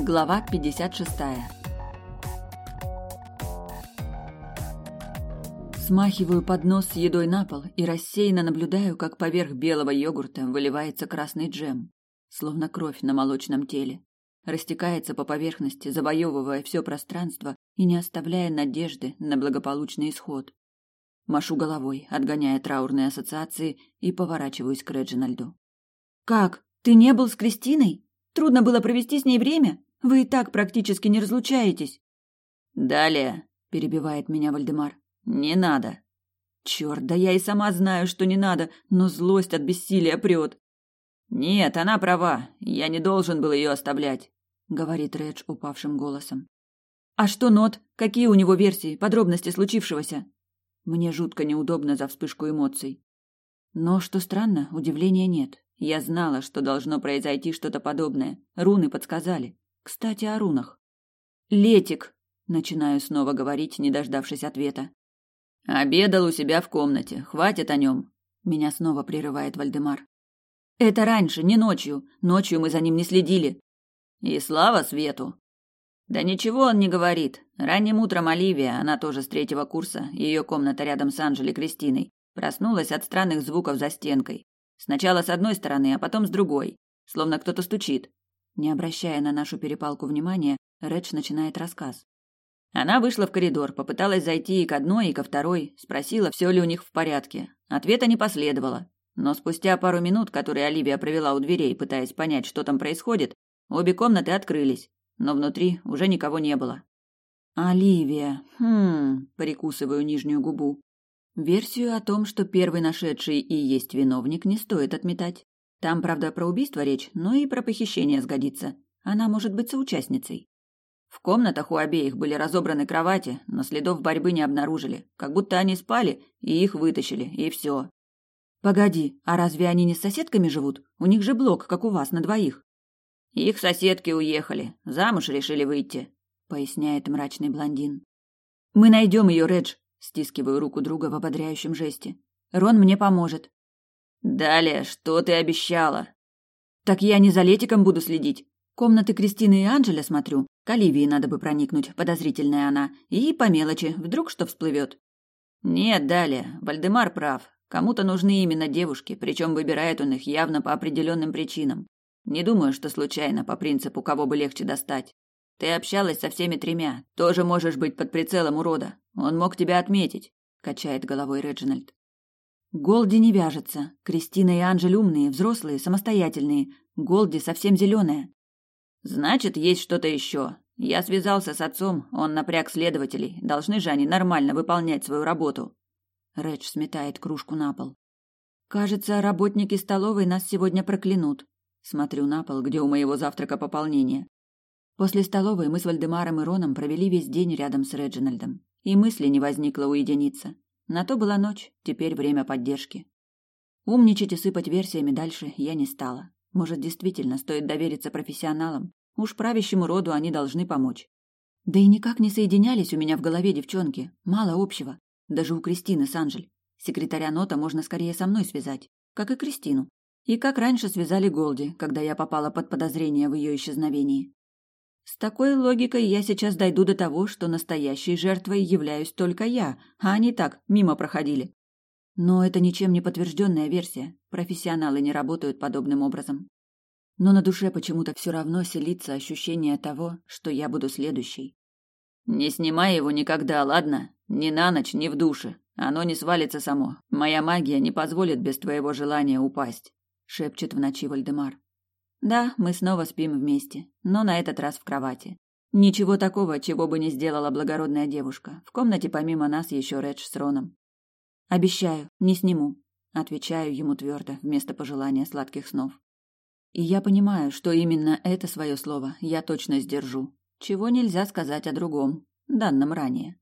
Глава 56. Смахиваю поднос с едой на пол и рассеянно наблюдаю, как поверх белого йогурта выливается красный джем, словно кровь на молочном теле. Растекается по поверхности, завоевывая все пространство и не оставляя надежды на благополучный исход. Машу головой, отгоняя траурные ассоциации, и поворачиваюсь к Реджинальду. «Как? Ты не был с Кристиной? Трудно было провести с ней время? Вы и так практически не разлучаетесь». «Далее», — перебивает меня Вальдемар, — «не надо». Черт, да я и сама знаю, что не надо, но злость от бессилия прет. «Нет, она права. Я не должен был ее оставлять», — говорит Редж упавшим голосом. «А что Нот? Какие у него версии, подробности случившегося?» Мне жутко неудобно за вспышку эмоций. Но, что странно, удивления нет. Я знала, что должно произойти что-то подобное. Руны подсказали. Кстати, о рунах. «Летик!» — начинаю снова говорить, не дождавшись ответа. «Обедал у себя в комнате. Хватит о нем!» Меня снова прерывает Вальдемар. «Это раньше, не ночью. Ночью мы за ним не следили». «И слава свету!» Да ничего он не говорит. Ранним утром Оливия, она тоже с третьего курса, ее комната рядом с Анжелой Кристиной, проснулась от странных звуков за стенкой. Сначала с одной стороны, а потом с другой, словно кто-то стучит. Не обращая на нашу перепалку внимания, Редж начинает рассказ. Она вышла в коридор, попыталась зайти и к одной, и ко второй, спросила, все ли у них в порядке. Ответа не последовало. Но спустя пару минут, которые Оливия провела у дверей, пытаясь понять, что там происходит, обе комнаты открылись но внутри уже никого не было. Оливия. Хм, прикусываю нижнюю губу. Версию о том, что первый нашедший и есть виновник, не стоит отметать. Там, правда, про убийство речь, но и про похищение сгодится. Она может быть соучастницей. В комнатах у обеих были разобраны кровати, но следов борьбы не обнаружили. Как будто они спали, и их вытащили, и все. Погоди, а разве они не с соседками живут? У них же блок, как у вас, на двоих. Их соседки уехали, замуж решили выйти, поясняет мрачный блондин. Мы найдем ее, Редж, стискиваю руку друга в ободряющем жесте. Рон мне поможет. Далее, что ты обещала? Так я не за Летиком буду следить. Комнаты Кристины и Анжеля смотрю. К Оливии надо бы проникнуть, подозрительная она. И по мелочи, вдруг что всплывет. Нет, далее. Вальдемар прав. Кому-то нужны именно девушки, причем выбирает он их явно по определенным причинам. Не думаю, что случайно, по принципу, кого бы легче достать. Ты общалась со всеми тремя, тоже можешь быть под прицелом урода. Он мог тебя отметить, качает головой Реджинальд. Голди не вяжется. Кристина и Анжель умные, взрослые, самостоятельные. Голди совсем зеленая. Значит, есть что-то еще. Я связался с отцом, он напряг следователей. Должны же они нормально выполнять свою работу. Редж сметает кружку на пол. Кажется, работники столовой нас сегодня проклянут. Смотрю на пол, где у моего завтрака пополнение. После столовой мы с Вальдемаром и Роном провели весь день рядом с Реджинальдом. И мысли не возникло уединиться. На то была ночь, теперь время поддержки. Умничать и сыпать версиями дальше я не стала. Может, действительно стоит довериться профессионалам? Уж правящему роду они должны помочь. Да и никак не соединялись у меня в голове девчонки. Мало общего. Даже у Кристины с Анжель. Секретаря Нота можно скорее со мной связать. Как и Кристину. И как раньше связали Голди, когда я попала под подозрение в ее исчезновении. С такой логикой я сейчас дойду до того, что настоящей жертвой являюсь только я, а они так, мимо проходили. Но это ничем не подтвержденная версия. Профессионалы не работают подобным образом. Но на душе почему-то все равно селится ощущение того, что я буду следующей. Не снимай его никогда, ладно? Ни на ночь, ни в душе. Оно не свалится само. Моя магия не позволит без твоего желания упасть шепчет в ночи Вальдемар. Да, мы снова спим вместе, но на этот раз в кровати. Ничего такого, чего бы не сделала благородная девушка. В комнате помимо нас еще Редж с Роном. Обещаю, не сниму, отвечаю ему твердо вместо пожелания сладких снов. И я понимаю, что именно это свое слово я точно сдержу, чего нельзя сказать о другом, данном ранее.